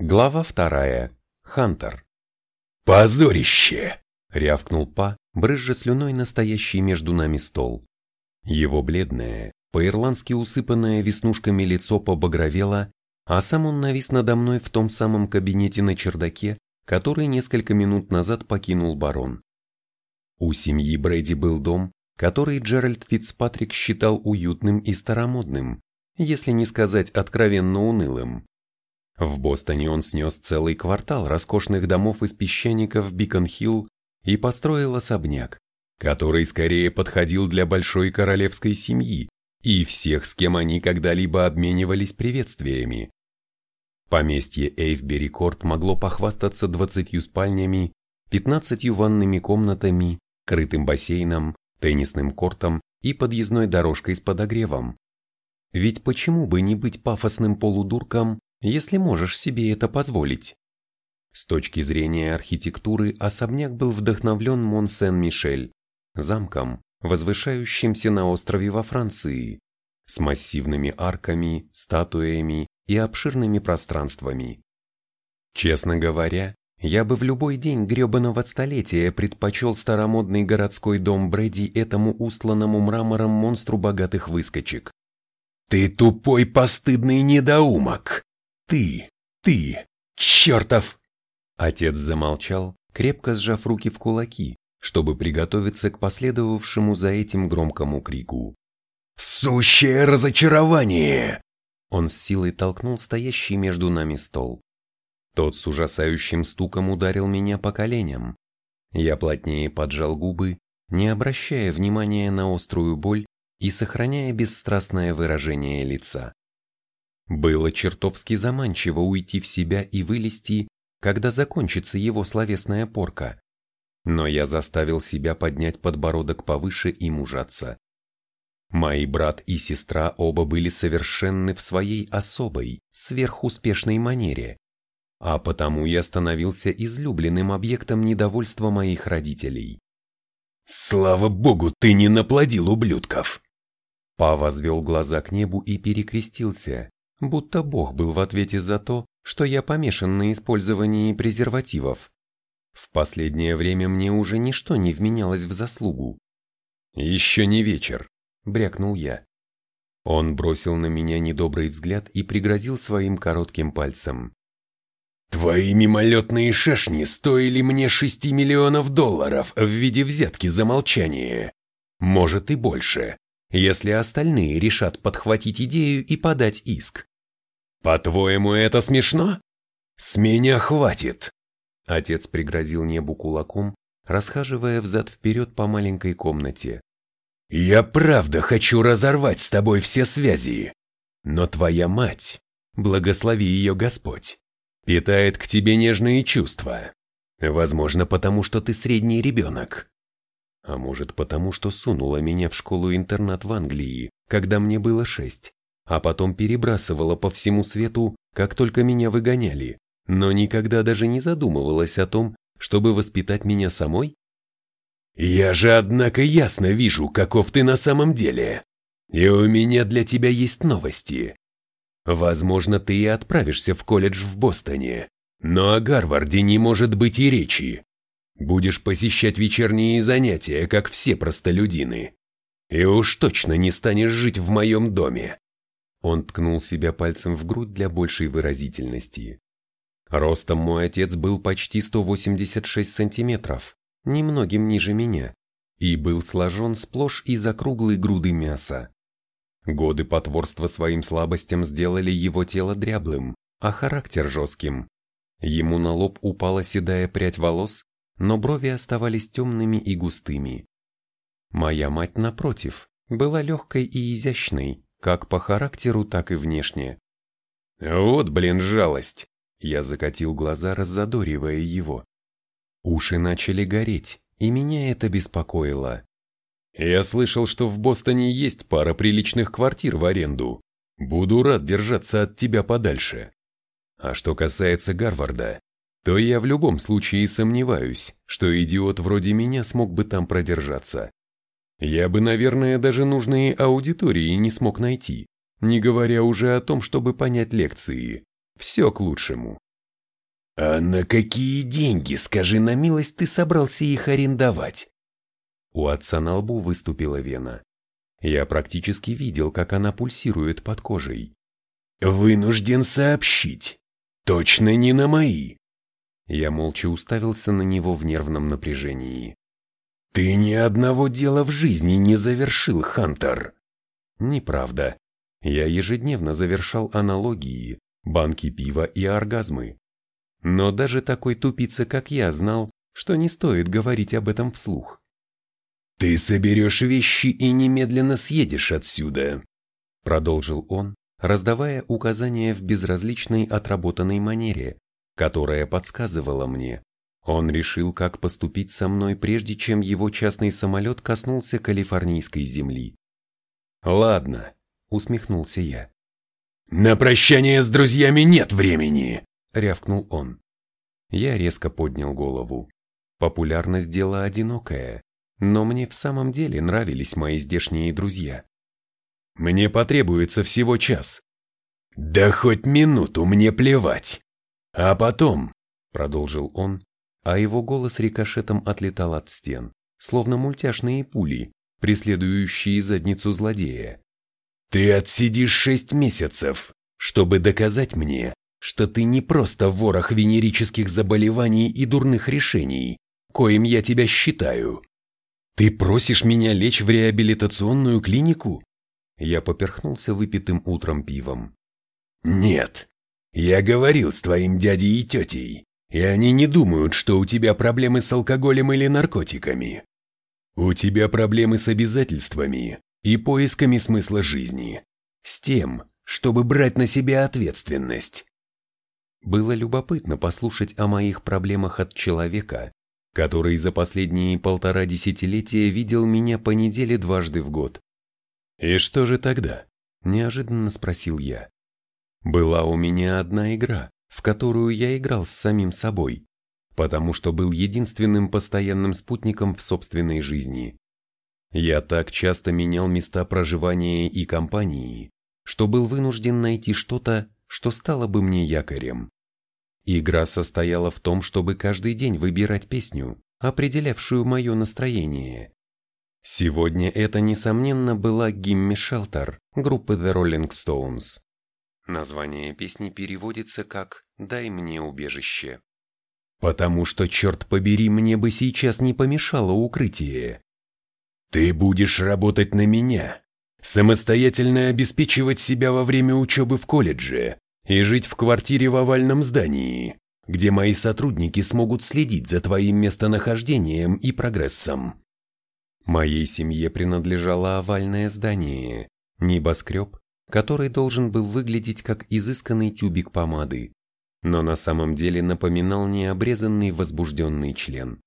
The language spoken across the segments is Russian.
Глава вторая. Хантер. «Позорище!» — рявкнул Па, брызжа слюной настоящий между нами стол. Его бледное, по-ирландски усыпанное веснушками лицо побагровело, а сам он навис надо мной в том самом кабинете на чердаке, который несколько минут назад покинул барон. У семьи Брэди был дом, который Джеральд Фицпатрик считал уютным и старомодным, если не сказать откровенно унылым. В Бостоне он снес целый квартал роскошных домов из песчаников Бикон-Хилл и построил особняк, который скорее подходил для большой королевской семьи и всех, с кем они когда-либо обменивались приветствиями. Поместье Эйвбери-Корт могло похвастаться двадцатью спальнями, пятнадцатью ванными комнатами, крытым бассейном, теннисным кортом и подъездной дорожкой с подогревом. Ведь почему бы не быть пафосным полудурком если можешь себе это позволить. С точки зрения архитектуры особняк был вдохновлен Мон-Сен-Мишель, замком, возвышающимся на острове во Франции, с массивными арками, статуями и обширными пространствами. Честно говоря, я бы в любой день гребаного столетия предпочел старомодный городской дом Брэди этому устланному мрамором монстру богатых выскочек. «Ты тупой постыдный недоумок!» Ты, ты, чертов!» Отец замолчал, крепко сжав руки в кулаки, чтобы приготовиться к последовавшему за этим громкому крику. «Сущее разочарование!» Он с силой толкнул стоящий между нами стол. Тот с ужасающим стуком ударил меня по коленям. Я плотнее поджал губы, не обращая внимания на острую боль и сохраняя бесстрастное выражение лица. Было чертовски заманчиво уйти в себя и вылезти, когда закончится его словесная порка. Но я заставил себя поднять подбородок повыше и мужаться. Мои брат и сестра оба были совершенны в своей особой, сверхуспешной манере, а потому я становился излюбленным объектом недовольства моих родителей. «Слава богу, ты не наплодил ублюдков!» Па возвел глаза к небу и перекрестился, будто Бог был в ответе за то, что я помешан на использовании презервативов. В последнее время мне уже ничто не вменялось в заслугу. «Еще не вечер», — брякнул я. Он бросил на меня недобрый взгляд и пригрозил своим коротким пальцем. «Твои мимолетные шашни стоили мне шести миллионов долларов в виде взятки за молчание. Может и больше, если остальные решат подхватить идею и подать иск. По-твоему, это смешно? С меня хватит. Отец пригрозил небу кулаком, расхаживая взад-вперед по маленькой комнате. Я правда хочу разорвать с тобой все связи. Но твоя мать, благослови ее Господь, питает к тебе нежные чувства. Возможно, потому что ты средний ребенок. А может, потому что сунула меня в школу-интернат в Англии, когда мне было шесть а потом перебрасывала по всему свету, как только меня выгоняли, но никогда даже не задумывалась о том, чтобы воспитать меня самой? «Я же, однако, ясно вижу, каков ты на самом деле. И у меня для тебя есть новости. Возможно, ты и отправишься в колледж в Бостоне, но о Гарварде не может быть и речи. Будешь посещать вечерние занятия, как все простолюдины. И уж точно не станешь жить в моем доме. Он ткнул себя пальцем в грудь для большей выразительности. Ростом мой отец был почти 186 сантиметров, немногим ниже меня, и был сложен сплошь из округлой груды мяса. Годы потворства своим слабостям сделали его тело дряблым, а характер жестким. Ему на лоб упала седая прядь волос, но брови оставались темными и густыми. Моя мать, напротив, была легкой и изящной, как по характеру, так и внешне. Вот, блин, жалость. Я закатил глаза, раззадоривая его. Уши начали гореть, и меня это беспокоило. Я слышал, что в Бостоне есть пара приличных квартир в аренду. Буду рад держаться от тебя подальше. А что касается Гарварда, то я в любом случае сомневаюсь, что идиот вроде меня смог бы там продержаться. Я бы, наверное, даже нужные аудитории не смог найти, не говоря уже о том, чтобы понять лекции. Все к лучшему. «А на какие деньги, скажи на милость, ты собрался их арендовать?» У отца на лбу выступила вена. Я практически видел, как она пульсирует под кожей. «Вынужден сообщить. Точно не на мои». Я молча уставился на него в нервном напряжении. «Ты ни одного дела в жизни не завершил, Хантер!» Неправда. Я ежедневно завершал аналогии, банки пива и оргазмы. Но даже такой тупица, как я, знал, что не стоит говорить об этом вслух. «Ты соберешь вещи и немедленно съедешь отсюда», продолжил он, раздавая указания в безразличной отработанной манере, которая подсказывала мне, он решил, как поступить со мной, прежде чем его частный самолет коснулся калифорнийской земли. «Ладно», — усмехнулся я. «На прощание с друзьями нет времени!» — рявкнул он. Я резко поднял голову. Популярность дело одинокое, но мне в самом деле нравились мои здешние друзья. «Мне потребуется всего час». «Да хоть минуту мне плевать. А потом», — продолжил он, а его голос рикошетом отлетал от стен, словно мультяшные пули, преследующие задницу злодея. «Ты отсидишь шесть месяцев, чтобы доказать мне, что ты не просто ворох венерических заболеваний и дурных решений, коим я тебя считаю. Ты просишь меня лечь в реабилитационную клинику?» Я поперхнулся выпитым утром пивом. «Нет, я говорил с твоим дядей и тетей, и они не думают, что у тебя проблемы с алкоголем или наркотиками. У тебя проблемы с обязательствами и поисками смысла жизни. С тем, чтобы брать на себя ответственность. Было любопытно послушать о моих проблемах от человека, который за последние полтора десятилетия видел меня по неделе дважды в год. «И что же тогда?» – неожиданно спросил я. «Была у меня одна игра, в которую я играл с самим собой, потому что был единственным постоянным спутником в собственной жизни. Я так часто менял места проживания и компании, что был вынужден найти что-то, что стало бы мне якорем. Игра состояла в том, чтобы каждый день выбирать песню, определявшую мое настроение. Сегодня это, несомненно, была «Гимми Шелтер» группы The Rolling Stones. Название песни переводится как «Дай мне убежище». Потому что, черт побери, мне бы сейчас не помешало укрытие. Ты будешь работать на меня, самостоятельно обеспечивать себя во время учебы в колледже и жить в квартире в овальном здании, где мои сотрудники смогут следить за твоим местонахождением и прогрессом. Моей семье принадлежало овальное здание, небоскреб, который должен был выглядеть как изысканный тюбик помады, но на самом деле напоминал необрезанный возбужденный член.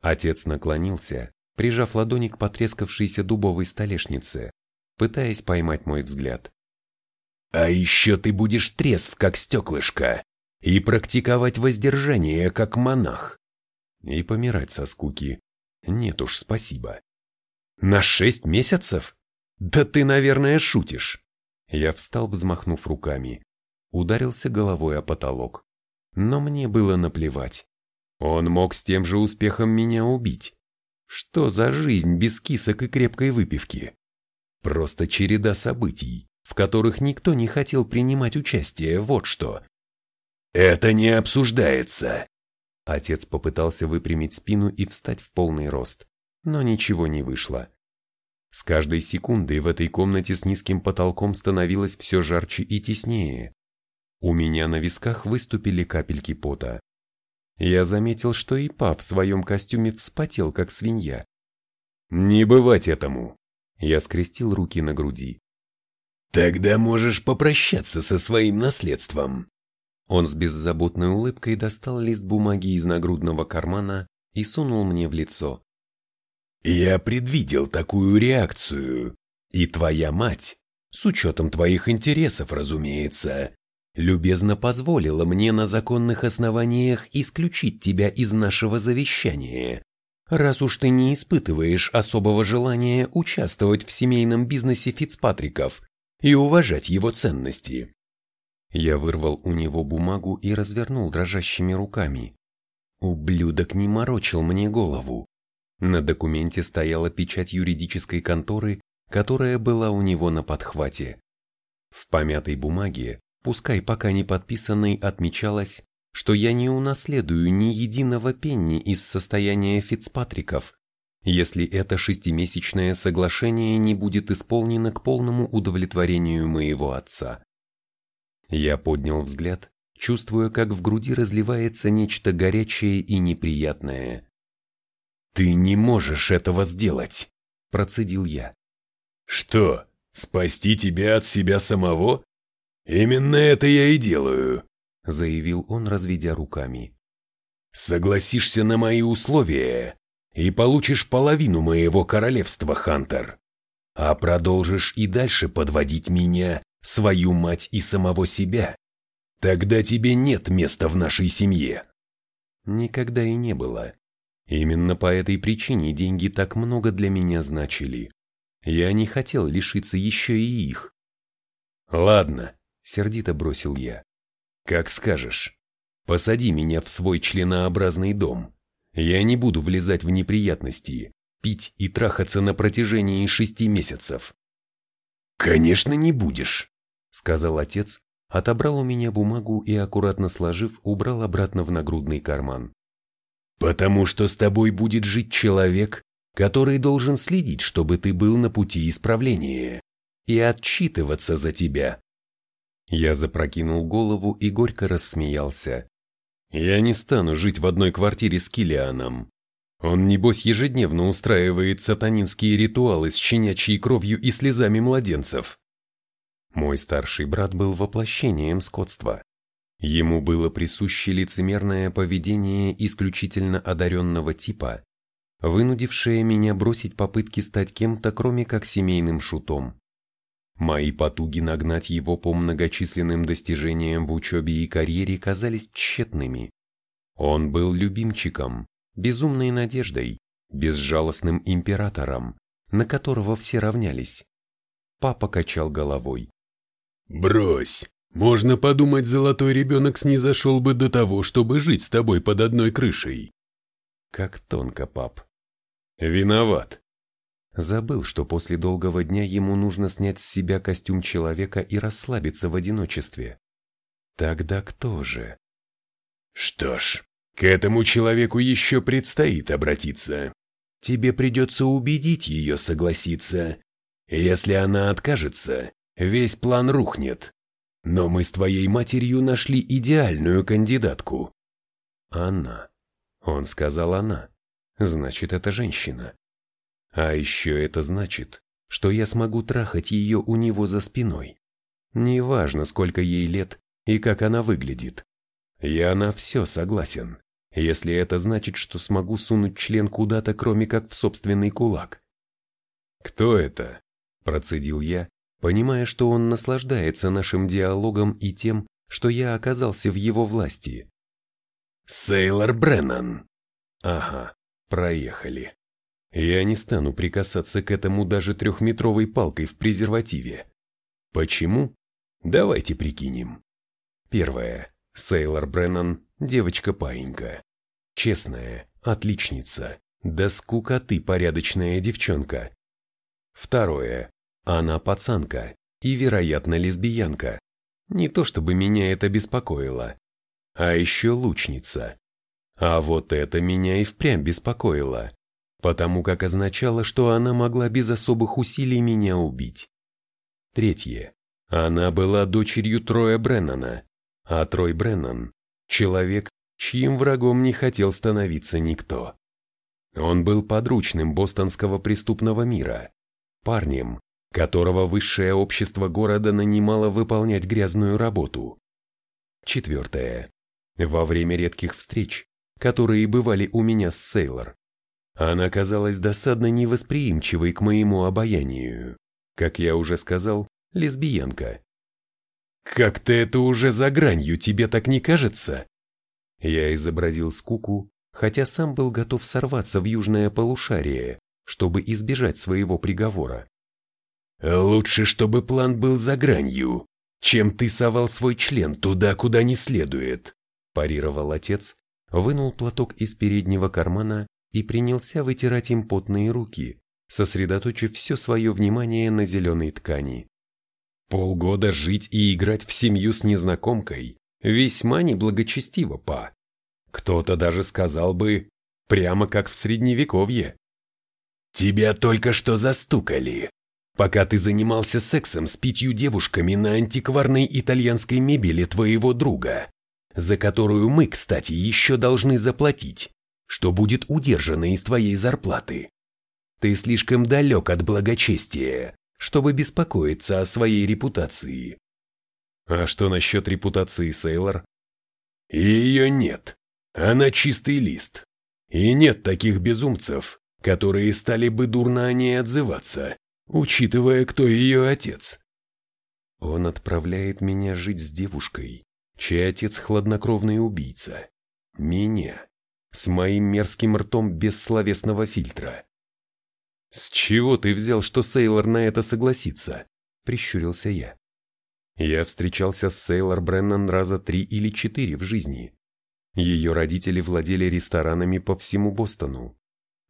Отец наклонился, прижав ладони к потрескавшейся дубовой столешнице, пытаясь поймать мой взгляд. «А еще ты будешь трезв, как стеклышко, и практиковать воздержание, как монах». И помирать со скуки. Нет уж, спасибо. «На шесть месяцев? Да ты, наверное, шутишь!» Я встал, взмахнув руками. Ударился головой о потолок. Но мне было наплевать. Он мог с тем же успехом меня убить. Что за жизнь без кисок и крепкой выпивки? Просто череда событий, в которых никто не хотел принимать участие, вот что. «Это не обсуждается!» Отец попытался выпрямить спину и встать в полный рост, но ничего не вышло. С каждой секундой в этой комнате с низким потолком становилось все жарче и теснее. У меня на висках выступили капельки пота. Я заметил, что и пап в своем костюме вспотел, как свинья. «Не бывать этому!» Я скрестил руки на груди. «Тогда можешь попрощаться со своим наследством!» Он с беззаботной улыбкой достал лист бумаги из нагрудного кармана и сунул мне в лицо. Я предвидел такую реакцию. И твоя мать, с учетом твоих интересов, разумеется, любезно позволила мне на законных основаниях исключить тебя из нашего завещания, раз уж ты не испытываешь особого желания участвовать в семейном бизнесе Фицпатриков и уважать его ценности. Я вырвал у него бумагу и развернул дрожащими руками. Ублюдок не морочил мне голову. На документе стояла печать юридической конторы, которая была у него на подхвате. В помятой бумаге, пускай пока не подписанной, отмечалось, что я не унаследую ни единого пенни из состояния Фицпатриков, если это шестимесячное соглашение не будет исполнено к полному удовлетворению моего отца. Я поднял взгляд, чувствуя, как в груди разливается нечто горячее и неприятное. «Ты не можешь этого сделать!» – процедил я. «Что, спасти тебя от себя самого? Именно это я и делаю!» – заявил он, разведя руками. «Согласишься на мои условия и получишь половину моего королевства, Хантер. А продолжишь и дальше подводить меня, свою мать и самого себя, тогда тебе нет места в нашей семье». Никогда и не было. Именно по этой причине деньги так много для меня значили. Я не хотел лишиться еще и их. «Ладно», — сердито бросил я. «Как скажешь. Посади меня в свой членообразный дом. Я не буду влезать в неприятности, пить и трахаться на протяжении шести месяцев». «Конечно не будешь», — сказал отец, отобрал у меня бумагу и, аккуратно сложив, убрал обратно в нагрудный карман. «Потому что с тобой будет жить человек, который должен следить, чтобы ты был на пути исправления и отчитываться за тебя. Я запрокинул голову и горько рассмеялся. Я не стану жить в одной квартире с Килианом. Он, небось, ежедневно устраивает сатанинские ритуалы с щенячьей кровью и слезами младенцев. Мой старший брат был воплощением скотства. Ему было присуще лицемерное поведение исключительно одаренного типа, вынудившее меня бросить попытки стать кем-то, кроме как семейным шутом. Мои потуги нагнать его по многочисленным достижениям в учебе и карьере казались тщетными. Он был любимчиком, безумной надеждой, безжалостным императором, на которого все равнялись. Папа качал головой. «Брось, можно подумать, золотой ребенок снизошел бы до того, чтобы жить с тобой под одной крышей». «Как тонко, пап». «Виноват. Забыл, что после долгого дня ему нужно снять с себя костюм человека и расслабиться в одиночестве. Тогда кто же? Что ж, к этому человеку еще предстоит обратиться. Тебе придется убедить ее согласиться. Если она откажется, весь план рухнет. Но мы с твоей матерью нашли идеальную кандидатку. Она. Он сказал она. Значит, это женщина. А еще это значит, что я смогу трахать ее у него за спиной. Неважно, сколько ей лет и как она выглядит. Я на все согласен, если это значит, что смогу сунуть член куда-то, кроме как в собственный кулак. «Кто это?» – процедил я, понимая, что он наслаждается нашим диалогом и тем, что я оказался в его власти. «Сейлор Бреннан». «Ага, проехали». Я не стану прикасаться к этому даже трехметровой палкой в презервативе. Почему? Давайте прикинем. Первое. Сейлор Бреннан – девочка-паинька. Честная, отличница, да скукоты порядочная девчонка. Второе. Она пацанка и, вероятно, лесбиянка. Не то чтобы меня это беспокоило. А еще лучница. А вот это меня и впрямь беспокоило потому как означало, что она могла без особых усилий меня убить. Третье. Она была дочерью Троя Бреннана, а Трой Бреннан – человек, чьим врагом не хотел становиться никто. Он был подручным бостонского преступного мира, парнем, которого высшее общество города нанимало выполнять грязную работу. Четвертое. Во время редких встреч, которые бывали у меня с Сейлор, она казалась досадно невосприимчивой к моему обаянию. Как я уже сказал, лесбиянка. «Как-то это уже за гранью, тебе так не кажется?» Я изобразил скуку, хотя сам был готов сорваться в южное полушарие, чтобы избежать своего приговора. «Лучше, чтобы план был за гранью», чем ты совал свой член туда, куда не следует», парировал отец, вынул платок из переднего кармана и принялся вытирать им потные руки, сосредоточив все свое внимание на зеленой ткани. Полгода жить и играть в семью с незнакомкой весьма неблагочестиво, па. Кто-то даже сказал бы, прямо как в средневековье. Тебя только что застукали, пока ты занимался сексом с пятью девушками на антикварной итальянской мебели твоего друга, за которую мы, кстати, еще должны заплатить, что будет удержано из твоей зарплаты. Ты слишком далек от благочестия, чтобы беспокоиться о своей репутации. А что насчет репутации Сейлор? Ее нет. Она чистый лист. И нет таких безумцев, которые стали бы дурно о ней отзываться, учитывая, кто ее отец. Он отправляет меня жить с девушкой, чей отец хладнокровный убийца. Меня. С моим мерзким ртом без словесного фильтра. «С чего ты взял, что Сейлор на это согласится?» – прищурился я. Я встречался с Сейлор Бреннан раза три или четыре в жизни. Ее родители владели ресторанами по всему Бостону.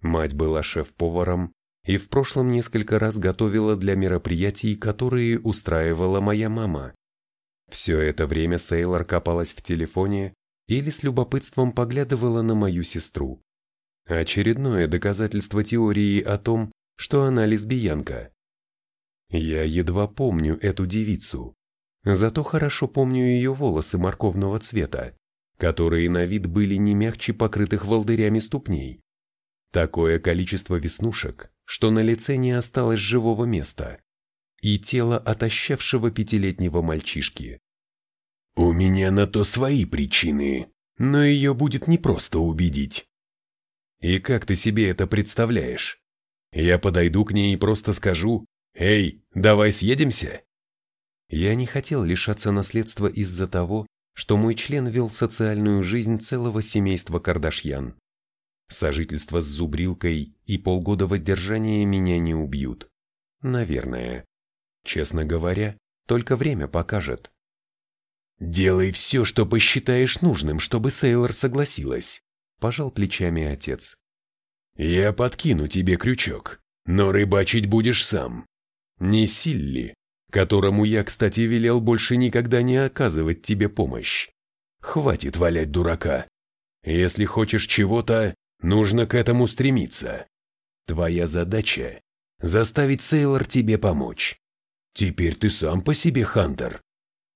Мать была шеф-поваром и в прошлом несколько раз готовила для мероприятий, которые устраивала моя мама. Все это время Сейлор копалась в телефоне или с любопытством поглядывала на мою сестру. Очередное доказательство теории о том, что она лесбиянка. Я едва помню эту девицу, зато хорошо помню ее волосы морковного цвета, которые на вид были не мягче покрытых волдырями ступней. Такое количество веснушек, что на лице не осталось живого места, и тело отощавшего пятилетнего мальчишки. «У меня на то свои причины, но ее будет непросто убедить». «И как ты себе это представляешь? Я подойду к ней и просто скажу, «Эй, давай съедемся?» Я не хотел лишаться наследства из-за того, что мой член вел социальную жизнь целого семейства Кардашьян. Сожительство с зубрилкой и полгода воздержания меня не убьют. Наверное. Честно говоря, только время покажет. «Делай все, что посчитаешь нужным, чтобы Сейлор согласилась», – пожал плечами отец. «Я подкину тебе крючок, но рыбачить будешь сам. Не Силли, которому я, кстати, велел больше никогда не оказывать тебе помощь. Хватит валять дурака. Если хочешь чего-то, Нужно к этому стремиться. Твоя задача – заставить Сейлор тебе помочь. Теперь ты сам по себе, Хантер.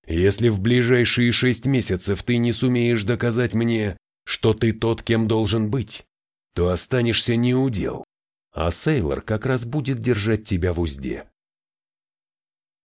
Если в ближайшие шесть месяцев ты не сумеешь доказать мне, что ты тот, кем должен быть, то останешься неудел, а Сейлор как раз будет держать тебя в узде.